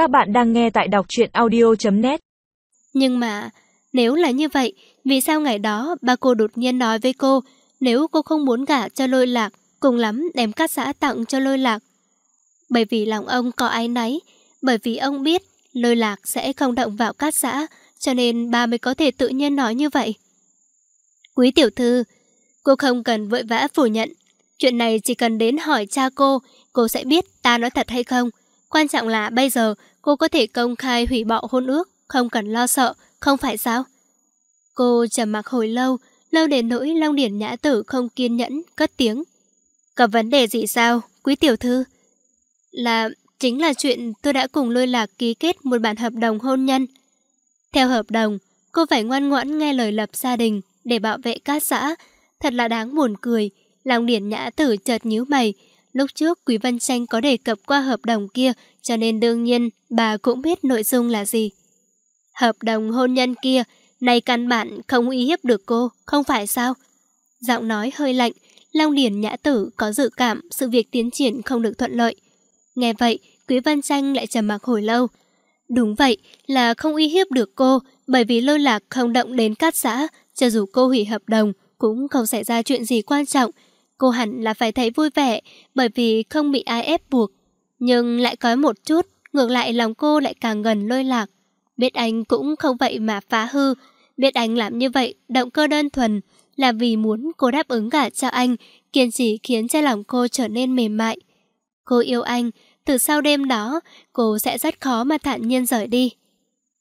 Các bạn đang nghe tại đọc truyện audio.net Nhưng mà, nếu là như vậy, vì sao ngày đó ba cô đột nhiên nói với cô nếu cô không muốn gả cho lôi lạc, cùng lắm đem cát xã tặng cho lôi lạc? Bởi vì lòng ông có ái náy, bởi vì ông biết lôi lạc sẽ không động vào cát xã, cho nên ba mới có thể tự nhiên nói như vậy. Quý tiểu thư, cô không cần vội vã phủ nhận. Chuyện này chỉ cần đến hỏi cha cô, cô sẽ biết ta nói thật hay không. Quan trọng là bây giờ cô có thể công khai hủy bỏ hôn ước, không cần lo sợ, không phải sao? Cô trầm mặc hồi lâu, lâu đến nỗi Long Điển Nhã Tử không kiên nhẫn, cất tiếng. Có vấn đề gì sao, quý tiểu thư? Là, chính là chuyện tôi đã cùng lôi lạc ký kết một bản hợp đồng hôn nhân. Theo hợp đồng, cô phải ngoan ngoãn nghe lời lập gia đình để bảo vệ các xã. Thật là đáng buồn cười. Long Điển Nhã Tử chợt nhíu mày, Lúc trước Quý Văn Tranh có đề cập qua hợp đồng kia cho nên đương nhiên bà cũng biết nội dung là gì. Hợp đồng hôn nhân kia, này căn bản không uy hiếp được cô, không phải sao? Giọng nói hơi lạnh, Long Điển Nhã Tử có dự cảm sự việc tiến triển không được thuận lợi. Nghe vậy, Quý Văn Tranh lại trầm mặc hồi lâu. Đúng vậy, là không uy hiếp được cô, bởi vì lôi lạc không động đến cát xã, cho dù cô hủy hợp đồng, cũng không xảy ra chuyện gì quan trọng, Cô hẳn là phải thấy vui vẻ bởi vì không bị ai ép buộc. Nhưng lại có một chút, ngược lại lòng cô lại càng gần lôi lạc. Biết anh cũng không vậy mà phá hư. Biết anh làm như vậy, động cơ đơn thuần, là vì muốn cô đáp ứng cả cho anh, kiên trì khiến cho lòng cô trở nên mềm mại. Cô yêu anh, từ sau đêm đó, cô sẽ rất khó mà thản nhiên rời đi.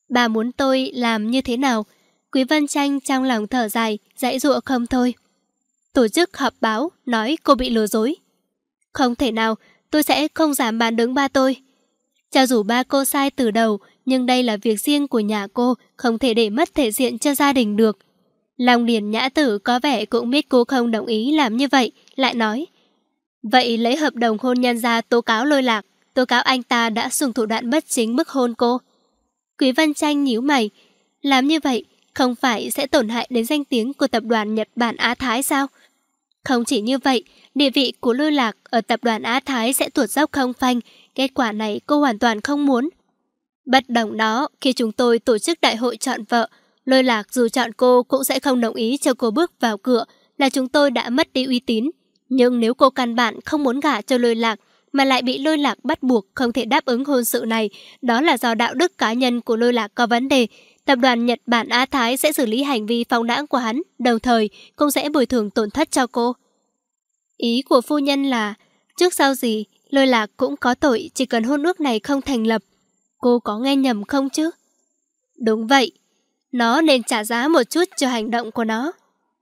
Bà muốn tôi làm như thế nào? Quý Vân Tranh trong lòng thở dài, dãy dụa không thôi. Tổ chức họp báo nói cô bị lừa dối. Không thể nào, tôi sẽ không giảm bàn đứng ba tôi. Cho dù ba cô sai từ đầu, nhưng đây là việc riêng của nhà cô, không thể để mất thể diện cho gia đình được. Long Điền Nhã Tử có vẻ cũng biết cô không đồng ý làm như vậy, lại nói. Vậy lấy hợp đồng hôn nhân ra tố cáo lôi lạc, tố cáo anh ta đã dùng thủ đoạn bất chính bức hôn cô. Quý Văn Tranh nhíu mày, làm như vậy không phải sẽ tổn hại đến danh tiếng của tập đoàn Nhật Bản Á Thái sao? Không chỉ như vậy, địa vị của lôi lạc ở tập đoàn Á Thái sẽ tuột dốc không phanh, kết quả này cô hoàn toàn không muốn. Bất đồng đó, khi chúng tôi tổ chức đại hội chọn vợ, lôi lạc dù chọn cô cũng sẽ không đồng ý cho cô bước vào cửa, là chúng tôi đã mất đi uy tín. Nhưng nếu cô căn bản không muốn gả cho lôi lạc, mà lại bị lôi lạc bắt buộc không thể đáp ứng hôn sự này, đó là do đạo đức cá nhân của lôi lạc có vấn đề, Tập đoàn Nhật Bản Á Thái sẽ xử lý hành vi phóng đãng của hắn, đồng thời cũng sẽ bồi thường tổn thất cho cô. Ý của phu nhân là, trước sau gì, lôi lạc cũng có tội chỉ cần hôn ước này không thành lập. Cô có nghe nhầm không chứ? Đúng vậy, nó nên trả giá một chút cho hành động của nó.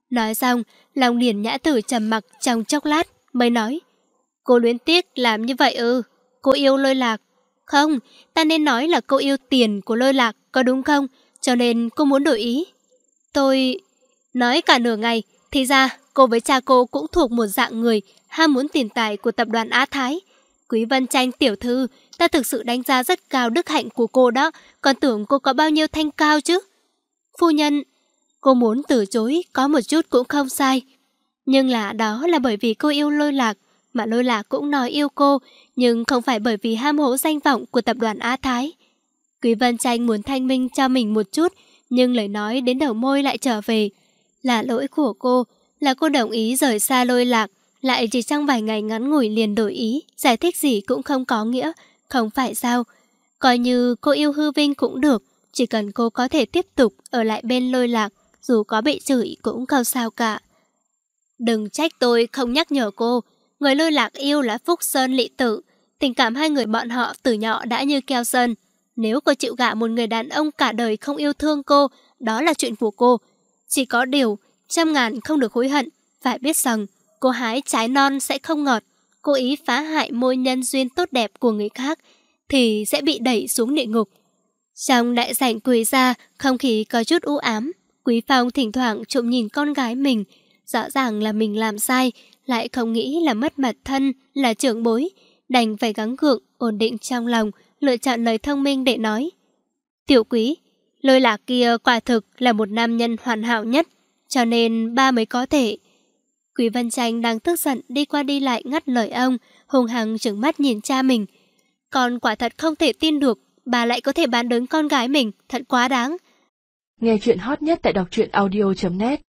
Nói xong, lòng liền nhã tử trầm mặc trong chốc lát, mới nói. Cô luyến tiếc làm như vậy ư, cô yêu lôi lạc. Không, ta nên nói là cô yêu tiền của lôi lạc, có đúng không? Cho nên cô muốn đổi ý. Tôi... Nói cả nửa ngày, thì ra cô với cha cô cũng thuộc một dạng người ham muốn tiền tài của tập đoàn Á Thái. Quý Vân Tranh tiểu thư, ta thực sự đánh giá rất cao đức hạnh của cô đó, còn tưởng cô có bao nhiêu thanh cao chứ. Phu nhân, cô muốn từ chối có một chút cũng không sai. Nhưng là đó là bởi vì cô yêu lôi lạc, mà lôi lạc cũng nói yêu cô, nhưng không phải bởi vì ham hố danh vọng của tập đoàn Á Thái. Quý Vân Tranh muốn thanh minh cho mình một chút, nhưng lời nói đến đầu môi lại trở về. Là lỗi của cô, là cô đồng ý rời xa lôi lạc, lại chỉ trong vài ngày ngắn ngủi liền đổi ý, giải thích gì cũng không có nghĩa, không phải sao. Coi như cô yêu hư vinh cũng được, chỉ cần cô có thể tiếp tục ở lại bên lôi lạc, dù có bị chửi cũng không sao cả. Đừng trách tôi không nhắc nhở cô, người lôi lạc yêu là Phúc Sơn Lị Tử, tình cảm hai người bọn họ từ nhỏ đã như keo sơn, nếu cô chịu gạ một người đàn ông cả đời không yêu thương cô, đó là chuyện của cô. Chỉ có điều, trăm ngàn không được hối hận. Phải biết rằng, cô hái trái non sẽ không ngọt. cô ý phá hại môi nhân duyên tốt đẹp của người khác, thì sẽ bị đẩy xuống địa ngục. Trong đại sảnh quỳ ra, không khí có chút u ám. Quý Phong thỉnh thoảng trộm nhìn con gái mình. Rõ ràng là mình làm sai, lại không nghĩ là mất mặt thân, là trưởng bối. Đành phải gắng gượng, ổn định trong lòng, lựa chọn lời thông minh để nói. Tiểu quý, lôi lạc kia quả thực là một nam nhân hoàn hảo nhất, cho nên ba mới có thể. Quý Văn Tranh đang tức giận đi qua đi lại ngắt lời ông, hùng hằng trừng mắt nhìn cha mình. Con quả thật không thể tin được, bà lại có thể bán đứng con gái mình, thật quá đáng. Nghe chuyện hot nhất tại đọc truyện audio.net